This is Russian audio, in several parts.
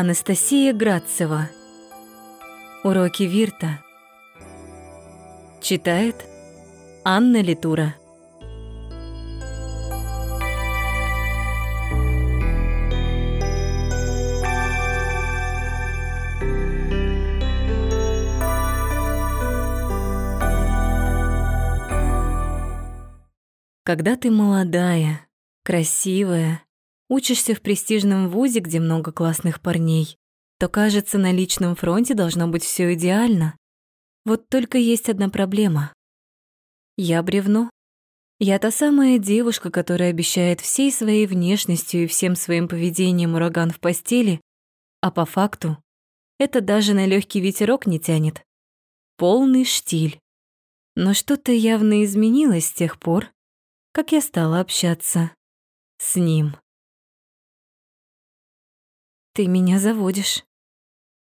Анастасия Градцева. Уроки Вирта. Читает Анна Литура. Когда ты молодая, красивая, учишься в престижном вузе, где много классных парней, то, кажется, на личном фронте должно быть все идеально. Вот только есть одна проблема. Я бревно. Я та самая девушка, которая обещает всей своей внешностью и всем своим поведением ураган в постели, а по факту это даже на легкий ветерок не тянет. Полный штиль. Но что-то явно изменилось с тех пор, как я стала общаться с ним. Ты меня заводишь.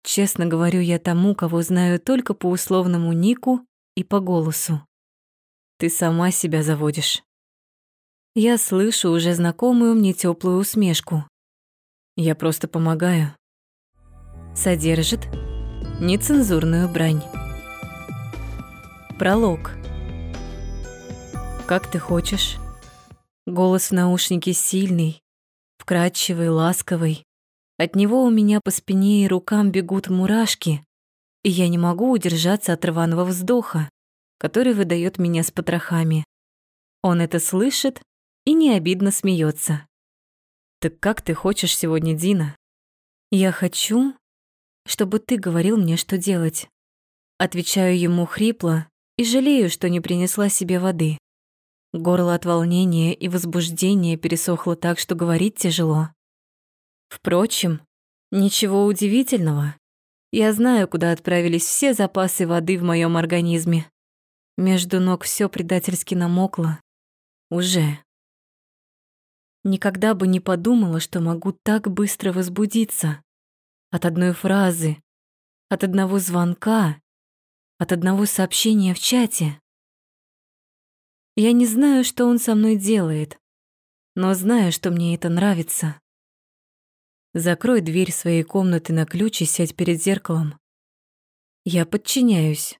Честно говорю я тому, кого знаю только по условному нику и по голосу. Ты сама себя заводишь. Я слышу уже знакомую мне теплую усмешку. Я просто помогаю. Содержит нецензурную брань. Пролог. Как ты хочешь. Голос в наушнике сильный, вкрадчивый, ласковый. От него у меня по спине и рукам бегут мурашки, и я не могу удержаться от рваного вздоха, который выдает меня с потрохами. Он это слышит и не обидно смеется. «Так как ты хочешь сегодня, Дина?» «Я хочу, чтобы ты говорил мне, что делать». Отвечаю ему хрипло и жалею, что не принесла себе воды. Горло от волнения и возбуждения пересохло так, что говорить тяжело. Впрочем, ничего удивительного. Я знаю, куда отправились все запасы воды в моем организме. Между ног все предательски намокло. Уже. Никогда бы не подумала, что могу так быстро возбудиться. От одной фразы, от одного звонка, от одного сообщения в чате. Я не знаю, что он со мной делает, но знаю, что мне это нравится. Закрой дверь своей комнаты на ключ и сядь перед зеркалом. Я подчиняюсь.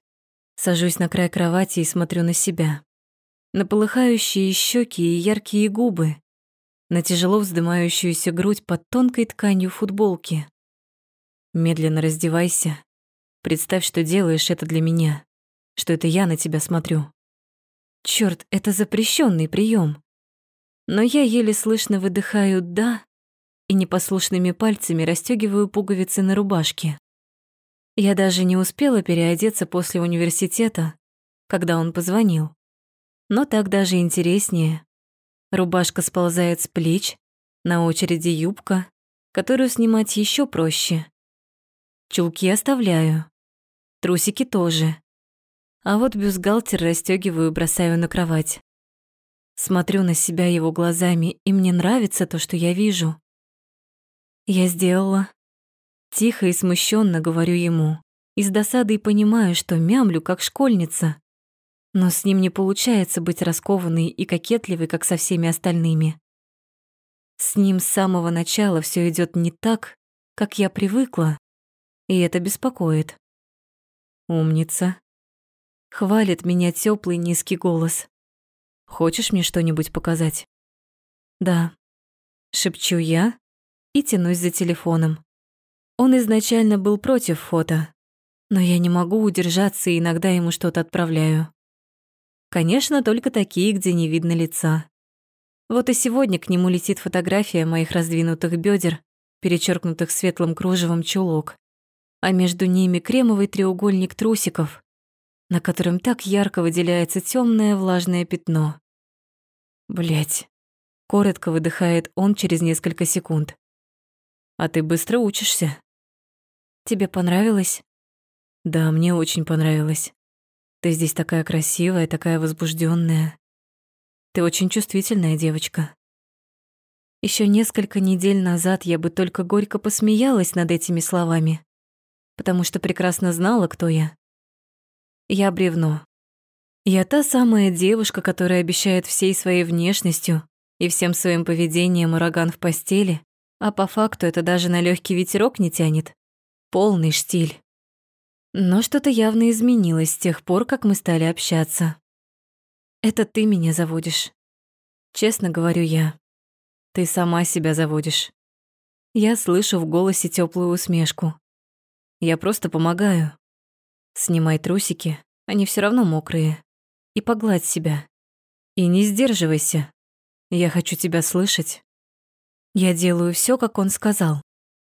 Сажусь на край кровати и смотрю на себя. На полыхающие щеки и яркие губы. На тяжело вздымающуюся грудь под тонкой тканью футболки. Медленно раздевайся. Представь, что делаешь это для меня. Что это я на тебя смотрю. Черт, это запрещенный прием. Но я еле слышно выдыхаю «да» и непослушными пальцами расстегиваю пуговицы на рубашке. Я даже не успела переодеться после университета, когда он позвонил. Но так даже интереснее. Рубашка сползает с плеч, на очереди юбка, которую снимать еще проще. Чулки оставляю. Трусики тоже. А вот бюстгальтер расстёгиваю и бросаю на кровать. Смотрю на себя его глазами, и мне нравится то, что я вижу. Я сделала. Тихо и смущенно говорю ему. И с досадой понимаю, что мямлю, как школьница. Но с ним не получается быть раскованной и кокетливой, как со всеми остальными. С ним с самого начала все идет не так, как я привыкла, и это беспокоит. Умница. Хвалит меня теплый низкий голос. Хочешь мне что-нибудь показать? Да. Шепчу я и тянусь за телефоном. Он изначально был против фото, но я не могу удержаться и иногда ему что-то отправляю. Конечно, только такие, где не видно лица. Вот и сегодня к нему летит фотография моих раздвинутых бедер, перечеркнутых светлым кружевом чулок, а между ними кремовый треугольник трусиков, на котором так ярко выделяется темное влажное пятно. Блять. Коротко выдыхает он через несколько секунд. А ты быстро учишься. Тебе понравилось? Да, мне очень понравилось. Ты здесь такая красивая, такая возбужденная. Ты очень чувствительная девочка. Еще несколько недель назад я бы только горько посмеялась над этими словами, потому что прекрасно знала, кто я. Я бревно. Я та самая девушка, которая обещает всей своей внешностью и всем своим поведением ураган в постели, А по факту это даже на легкий ветерок не тянет. Полный штиль. Но что-то явно изменилось с тех пор, как мы стали общаться. Это ты меня заводишь. Честно говорю я. Ты сама себя заводишь. Я слышу в голосе теплую усмешку. Я просто помогаю. Снимай трусики, они все равно мокрые. И погладь себя. И не сдерживайся. Я хочу тебя слышать. Я делаю все, как он сказал.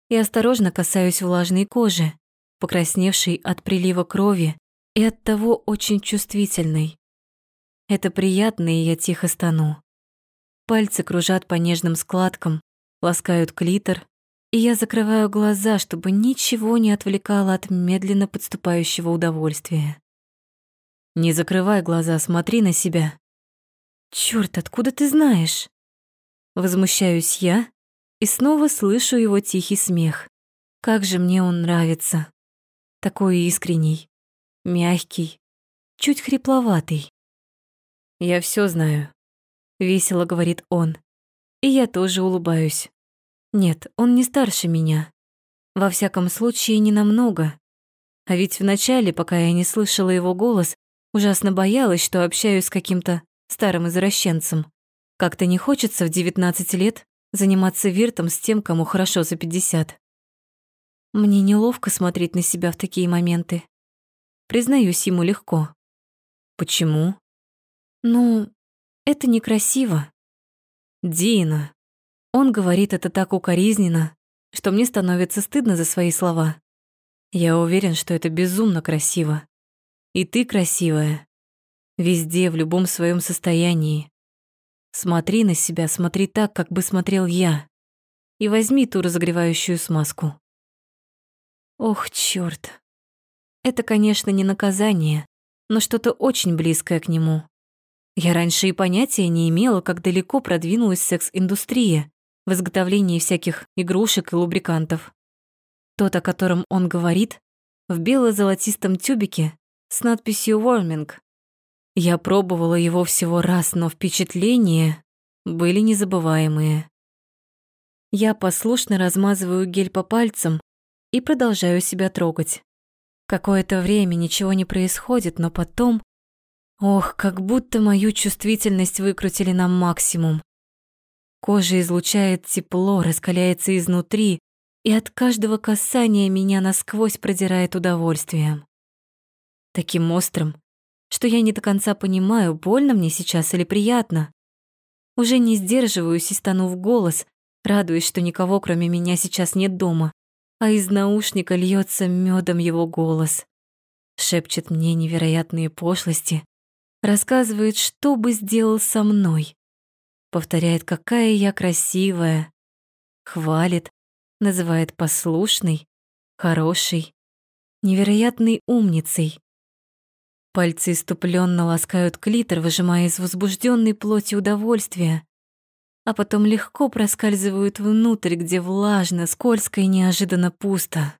И осторожно касаюсь влажной кожи, покрасневшей от прилива крови и от того очень чувствительной. Это приятно, и я тихо стану. Пальцы кружат по нежным складкам, ласкают клитор, и я закрываю глаза, чтобы ничего не отвлекало от медленно подступающего удовольствия. Не закрывай глаза, смотри на себя. Чёрт, откуда ты знаешь? Возмущаюсь я и снова слышу его тихий смех. Как же мне он нравится. Такой искренний, мягкий, чуть хрипловатый. Я все знаю. Весело говорит он. И я тоже улыбаюсь. Нет, он не старше меня. Во всяком случае, не намного. А ведь вначале, пока я не слышала его голос, ужасно боялась, что общаюсь с каким-то старым извращенцем. Как-то не хочется в 19 лет заниматься виртом с тем, кому хорошо за 50. Мне неловко смотреть на себя в такие моменты. Признаюсь ему легко. Почему? Ну, это некрасиво. Дина. Он говорит это так укоризненно, что мне становится стыдно за свои слова. Я уверен, что это безумно красиво. И ты красивая. Везде, в любом своем состоянии. Смотри на себя, смотри так, как бы смотрел я. И возьми ту разогревающую смазку. Ох, чёрт. Это, конечно, не наказание, но что-то очень близкое к нему. Я раньше и понятия не имела, как далеко продвинулась секс-индустрия в изготовлении всяких игрушек и лубрикантов. Тот, о котором он говорит, в бело-золотистом тюбике с надписью «Warming». Я пробовала его всего раз, но впечатления были незабываемые. Я послушно размазываю гель по пальцам и продолжаю себя трогать. Какое-то время ничего не происходит, но потом Ох, как будто мою чувствительность выкрутили на максимум. Кожа излучает тепло, раскаляется изнутри, и от каждого касания меня насквозь продирает удовольствием. Таким острым, что я не до конца понимаю, больно мне сейчас или приятно. Уже не сдерживаюсь и стану в голос, радуясь, что никого, кроме меня, сейчас нет дома, а из наушника льется медом его голос. Шепчет мне невероятные пошлости, рассказывает, что бы сделал со мной. Повторяет, какая я красивая. Хвалит, называет послушной, хорошей, невероятной умницей. Пальцы иступленно ласкают клитор, выжимая из возбужденной плоти удовольствия, а потом легко проскальзывают внутрь, где влажно, скользко и неожиданно пусто.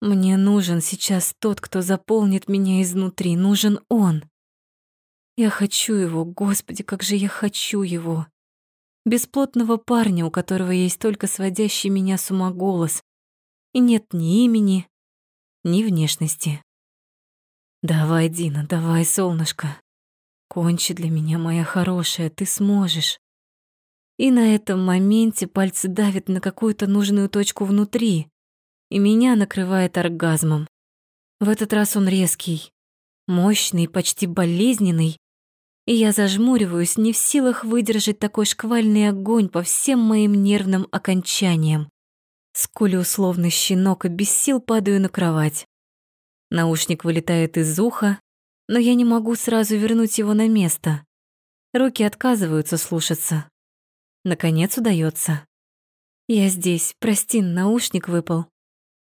Мне нужен сейчас тот, кто заполнит меня изнутри, нужен он. Я хочу его, Господи, как же я хочу его. Бесплотного парня, у которого есть только сводящий меня с ума голос. И нет ни имени, ни внешности. Давай, Дина, давай, солнышко. Кончи для меня, моя хорошая, ты сможешь. И на этом моменте пальцы давят на какую-то нужную точку внутри, и меня накрывает оргазмом. В этот раз он резкий, мощный, почти болезненный, и я зажмуриваюсь, не в силах выдержать такой шквальный огонь по всем моим нервным окончаниям. Скулю условно щенок и без сил падаю на кровать. Наушник вылетает из уха, но я не могу сразу вернуть его на место. Руки отказываются слушаться. Наконец удается. Я здесь, прости, наушник выпал.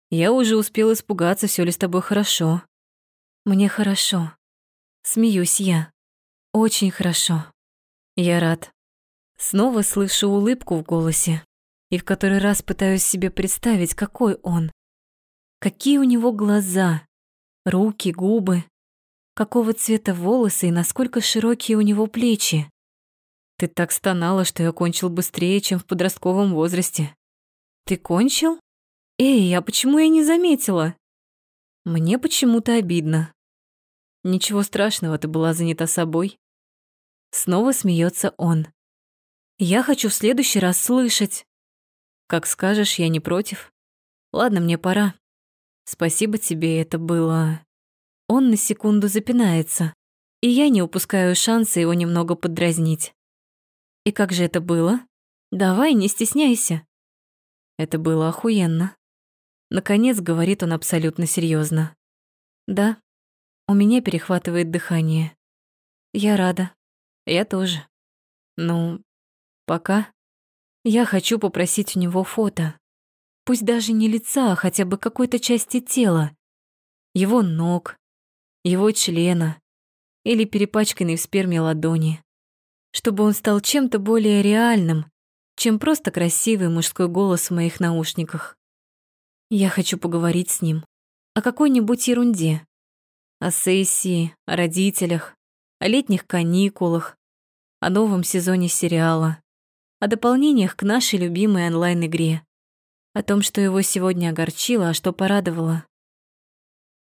Я уже успел испугаться, все ли с тобой хорошо. Мне хорошо. Смеюсь я. Очень хорошо. Я рад. Снова слышу улыбку в голосе и в который раз пытаюсь себе представить, какой он. Какие у него глаза, руки, губы, какого цвета волосы и насколько широкие у него плечи. Ты так стонала, что я кончил быстрее, чем в подростковом возрасте. Ты кончил? Эй, а почему я не заметила? Мне почему-то обидно. Ничего страшного, ты была занята собой. Снова смеется он. Я хочу в следующий раз слышать. Как скажешь, я не против. Ладно, мне пора. Спасибо тебе, это было... Он на секунду запинается, и я не упускаю шанса его немного подразнить. И как же это было? Давай, не стесняйся. Это было охуенно. Наконец, говорит он абсолютно серьезно. Да, у меня перехватывает дыхание. Я рада. Я тоже. Ну, пока. Я хочу попросить у него фото. Пусть даже не лица, а хотя бы какой-то части тела. Его ног, его члена или перепачканной в сперме ладони. Чтобы он стал чем-то более реальным, чем просто красивый мужской голос в моих наушниках. Я хочу поговорить с ним о какой-нибудь ерунде. О сессии, о родителях, о летних каникулах, о новом сезоне сериала, о дополнениях к нашей любимой онлайн-игре, о том, что его сегодня огорчило, а что порадовало.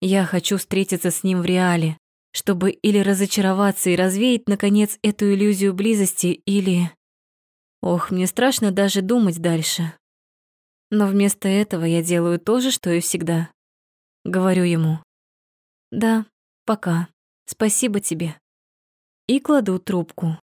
Я хочу встретиться с ним в реале, чтобы или разочароваться и развеять, наконец, эту иллюзию близости, или... Ох, мне страшно даже думать дальше. Но вместо этого я делаю то же, что и всегда. Говорю ему. «Да, пока. Спасибо тебе». И кладу трубку.